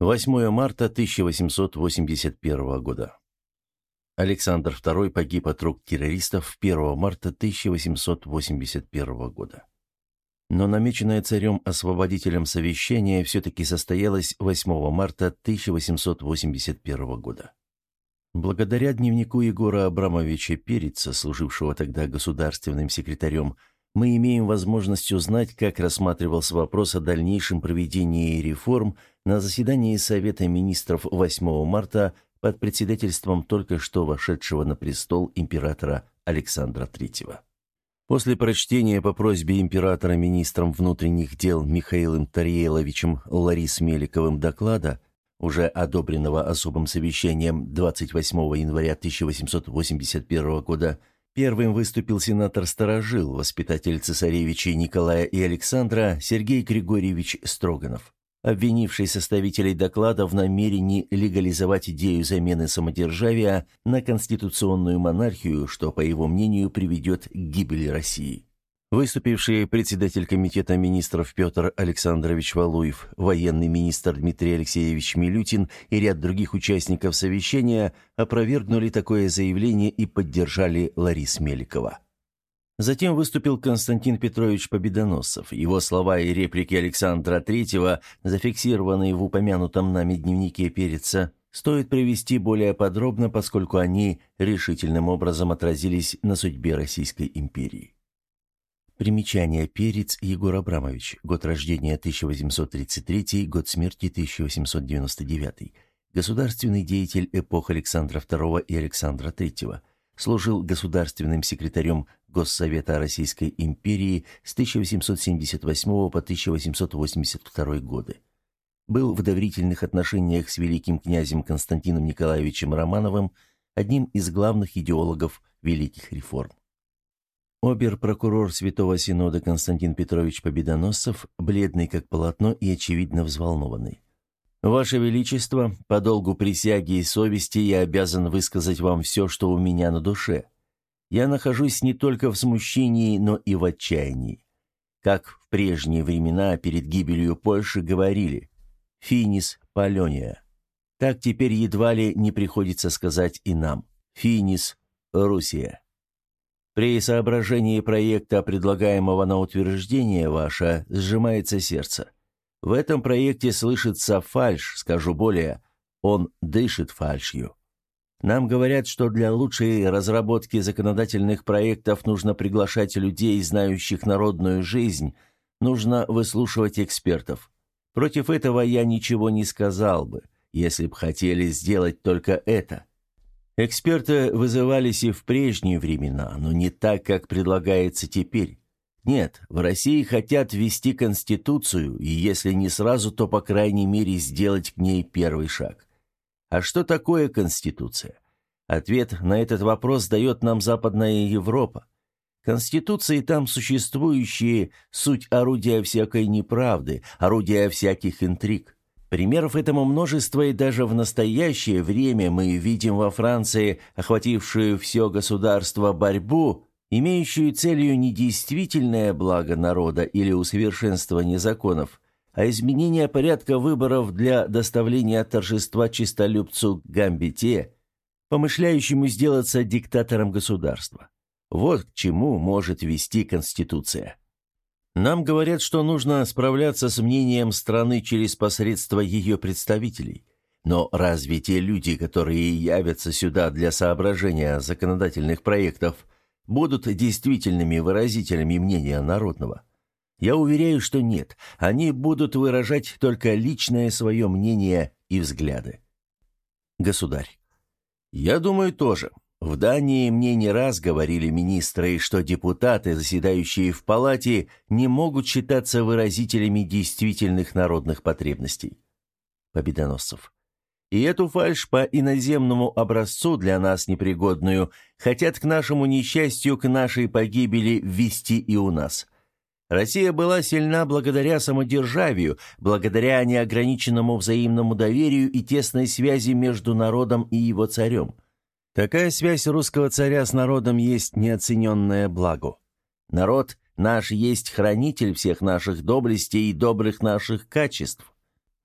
8 марта 1881 года. Александр II погиб от рук террористов 1 марта 1881 года. Но намеченное царем-освободителем совещание все-таки состоялось 8 марта 1881 года. Благодаря дневнику Егора Абрамовича Переца, служившего тогда государственным секретарем, мы имеем возможность узнать, как рассматривался вопрос о дальнейшем проведении реформ на заседании Совета министров 8 марта под председательством только что вошедшего на престол императора Александра III. После прочтения по просьбе императора министром внутренних дел Михаилом Тарьеловичем Ларис Меликовым доклада, уже одобренного особым совещанием 28 января 1881 года, Первым выступил сенатор Старожил, воспитатель цесаревичей Николая и Александра Сергей Григорьевич Строганов, обвинивший составителей доклада в намерении легализовать идею замены самодержавия на конституционную монархию, что, по его мнению, приведет к гибели России. Выступивший председатель комитета министров Петр Александрович Валуев, военный министр Дмитрий Алексеевич Милютин и ряд других участников совещания опровергнули такое заявление и поддержали Ларис Меликова. Затем выступил Константин Петрович Победоносцев. Его слова и реплики Александра III, зафиксированные в упомянутом нами дневнике Переца, стоит привести более подробно, поскольку они решительным образом отразились на судьбе Российской империи. Примечание. Перец Егор Абрамович. Год рождения 1833, год смерти 1899. Государственный деятель эпох Александра II и Александра III. Служил государственным секретарем Госсовета Российской империи с 1878 по 1882 годы. Был в доверительных отношениях с великим князем Константином Николаевичем Романовым, одним из главных идеологов великих реформ. Обер-прокурор Святого Синода Константин Петрович Победоносцев, бледный как полотно и очевидно взволнованный. «Ваше Величество, по долгу присяги и совести я обязан высказать вам все, что у меня на душе. Я нахожусь не только в смущении, но и в отчаянии. Как в прежние времена перед гибелью Польши говорили «Финис Палония». Так теперь едва ли не приходится сказать и нам «Финис Русия». При соображении проекта, предлагаемого на утверждение ваше, сжимается сердце. В этом проекте слышится фальшь, скажу более, он дышит фальшью. Нам говорят, что для лучшей разработки законодательных проектов нужно приглашать людей, знающих народную жизнь, нужно выслушивать экспертов. Против этого я ничего не сказал бы, если б хотели сделать только это. Эксперты вызывались и в прежние времена, но не так, как предлагается теперь. Нет, в России хотят ввести Конституцию, и если не сразу, то, по крайней мере, сделать к ней первый шаг. А что такое Конституция? Ответ на этот вопрос дает нам Западная Европа. Конституции там существующие – суть орудия всякой неправды, орудия всяких интриг. Примеров этому множество, и даже в настоящее время мы видим во Франции, охватившую все государство, борьбу, имеющую целью не действительное благо народа или усовершенствование законов, а изменение порядка выборов для доставления торжества чистолюбцу Гамбите, помышляющему сделаться диктатором государства. Вот к чему может вести Конституция. Нам говорят, что нужно справляться с мнением страны через посредство ее представителей. Но разве те люди, которые явятся сюда для соображения законодательных проектов, будут действительными выразителями мнения народного? Я уверяю, что нет. Они будут выражать только личное свое мнение и взгляды. Государь. Я думаю тоже. В Дании мне не раз говорили министры, что депутаты, заседающие в палате, не могут считаться выразителями действительных народных потребностей. Победоносцев. И эту фальшь по иноземному образцу для нас непригодную хотят к нашему несчастью, к нашей погибели ввести и у нас. Россия была сильна благодаря самодержавию, благодаря неограниченному взаимному доверию и тесной связи между народом и его царем – Такая связь русского царя с народом есть неоцененное благо. Народ наш есть хранитель всех наших доблестей и добрых наших качеств.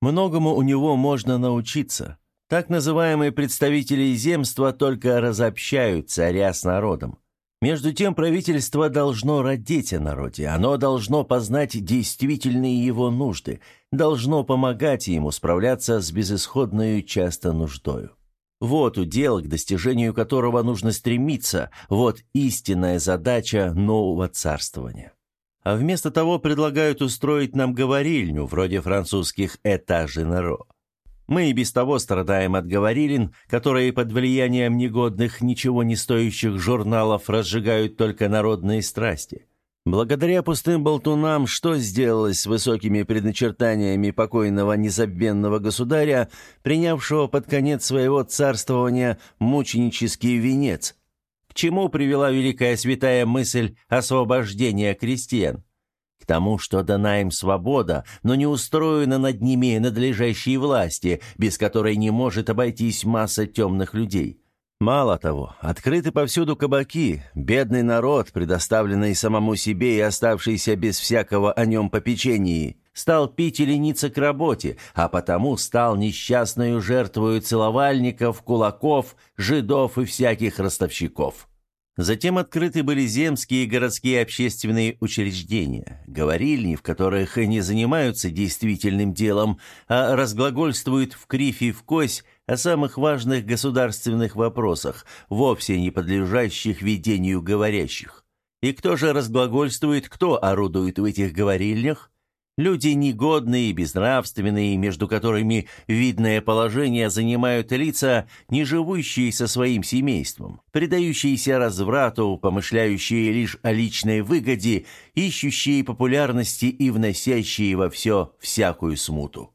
Многому у него можно научиться. Так называемые представители земства только разобщают царя с народом. Между тем правительство должно родить о народе, оно должно познать действительные его нужды, должно помогать ему справляться с безысходной часто нуждою. Вот удел, к достижению которого нужно стремиться, вот истинная задача нового царствования. А вместо того предлагают устроить нам говорильню, вроде французских «этажи-неро». Мы и без того страдаем от говорилин, которые под влиянием негодных, ничего не стоящих журналов разжигают только народные страсти. Благодаря пустым болтунам, что сделалось с высокими предначертаниями покойного незабвенного государя, принявшего под конец своего царствования мученический венец? К чему привела великая святая мысль освобождения крестьян? К тому, что дана им свобода, но не устроена над ними надлежащей власти, без которой не может обойтись масса темных людей. Мало того, открыты повсюду кабаки, бедный народ, предоставленный самому себе и оставшийся без всякого о нем попечения, стал пить и лениться к работе, а потому стал несчастную жертвою целовальников, кулаков, жидов и всяких ростовщиков. Затем открыты были земские и городские общественные учреждения, говорильни, в которых не занимаются действительным делом, а разглагольствуют в кривь и в кось о самых важных государственных вопросах, вовсе не подлежащих ведению говорящих. И кто же разглагольствует, кто орудует в этих говорильнях? Люди негодные безнравственные, между которыми видное положение занимают лица, не живущие со своим семейством, предающиеся разврату, помышляющие лишь о личной выгоде, ищущие популярности и вносящие во все всякую смуту.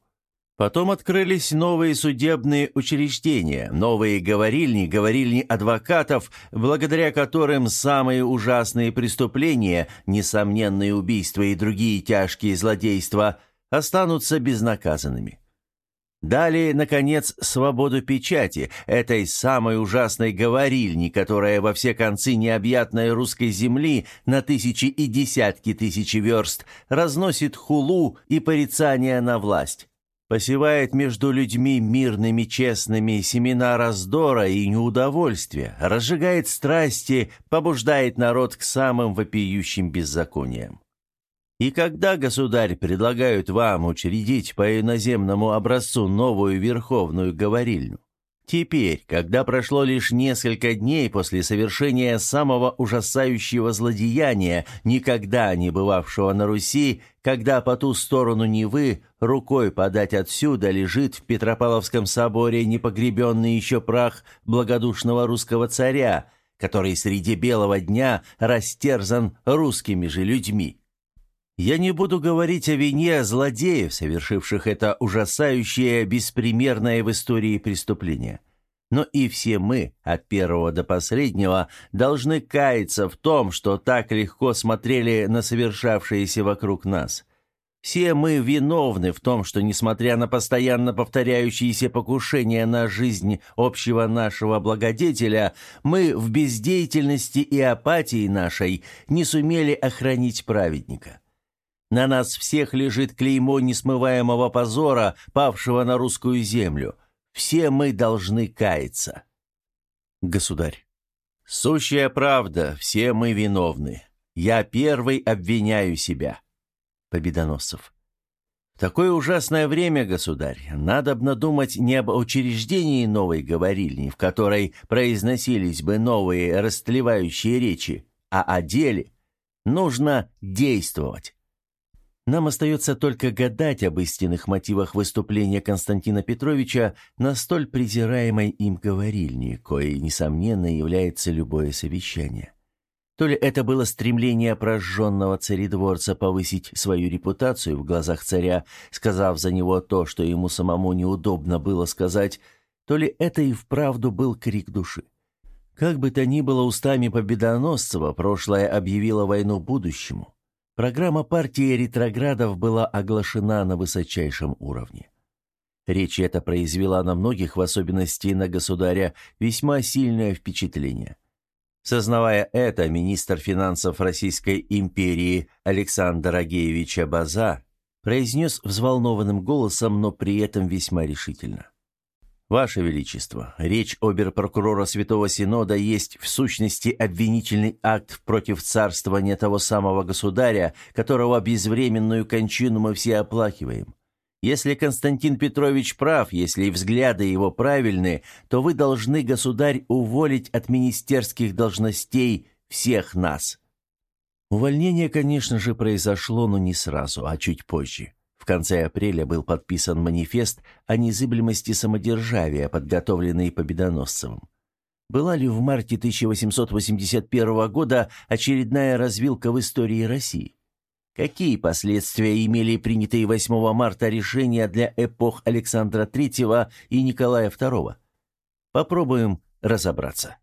Потом открылись новые судебные учреждения, новые говорильни, говорильни адвокатов, благодаря которым самые ужасные преступления, несомненные убийства и другие тяжкие злодейства, останутся безнаказанными. Далее, наконец, свободу печати, этой самой ужасной говорильни, которая во все концы необъятной русской земли на тысячи и десятки тысяч верст разносит хулу и порицание на власть посевает между людьми мирными, честными семена раздора и неудовольствия, разжигает страсти, побуждает народ к самым вопиющим беззакониям. И когда, государь, предлагают вам учредить по иноземному образцу новую верховную говорильню, Теперь, когда прошло лишь несколько дней после совершения самого ужасающего злодеяния, никогда не бывавшего на Руси, когда по ту сторону Невы рукой подать отсюда лежит в Петропавловском соборе непогребенный еще прах благодушного русского царя, который среди белого дня растерзан русскими же людьми. Я не буду говорить о вине злодеев, совершивших это ужасающее, беспримерное в истории преступление. Но и все мы, от первого до последнего, должны каяться в том, что так легко смотрели на совершавшееся вокруг нас. Все мы виновны в том, что, несмотря на постоянно повторяющиеся покушения на жизнь общего нашего благодетеля, мы в бездеятельности и апатии нашей не сумели охранить праведника. На нас всех лежит клеймо несмываемого позора, павшего на русскую землю. Все мы должны каяться. Государь. Сущая правда, все мы виновны. Я первый обвиняю себя. Победоносцев. В такое ужасное время, государь, надо бы надумать не об учреждении новой говорильни, в которой произносились бы новые растлевающие речи, а о деле. Нужно действовать. Нам остается только гадать об истинных мотивах выступления Константина Петровича на столь презираемой им говорильне, коей, несомненно, является любое совещание. То ли это было стремление прожженного царедворца повысить свою репутацию в глазах царя, сказав за него то, что ему самому неудобно было сказать, то ли это и вправду был крик души. Как бы то ни было устами Победоносцева, прошлое объявило войну будущему. Программа партии ретроградов была оглашена на высочайшем уровне. Речь эта произвела на многих, в особенности на государя, весьма сильное впечатление. Сознавая это, министр финансов Российской империи Александр Агеевич Абаза произнес взволнованным голосом, но при этом весьма решительно. «Ваше Величество, речь обер-прокурора Святого Синода есть в сущности обвинительный акт против царствования того самого государя, которого безвременную кончину мы все оплакиваем. Если Константин Петрович прав, если взгляды его правильны, то вы должны, государь, уволить от министерских должностей всех нас». Увольнение, конечно же, произошло, но не сразу, а чуть позже. Конце апреля был подписан манифест о незыблемости самодержавия, подготовленный Победоносцевым. Была ли в марте 1881 года очередная развилка в истории России? Какие последствия имели принятые 8 марта решения для эпох Александра III и Николая II? Попробуем разобраться.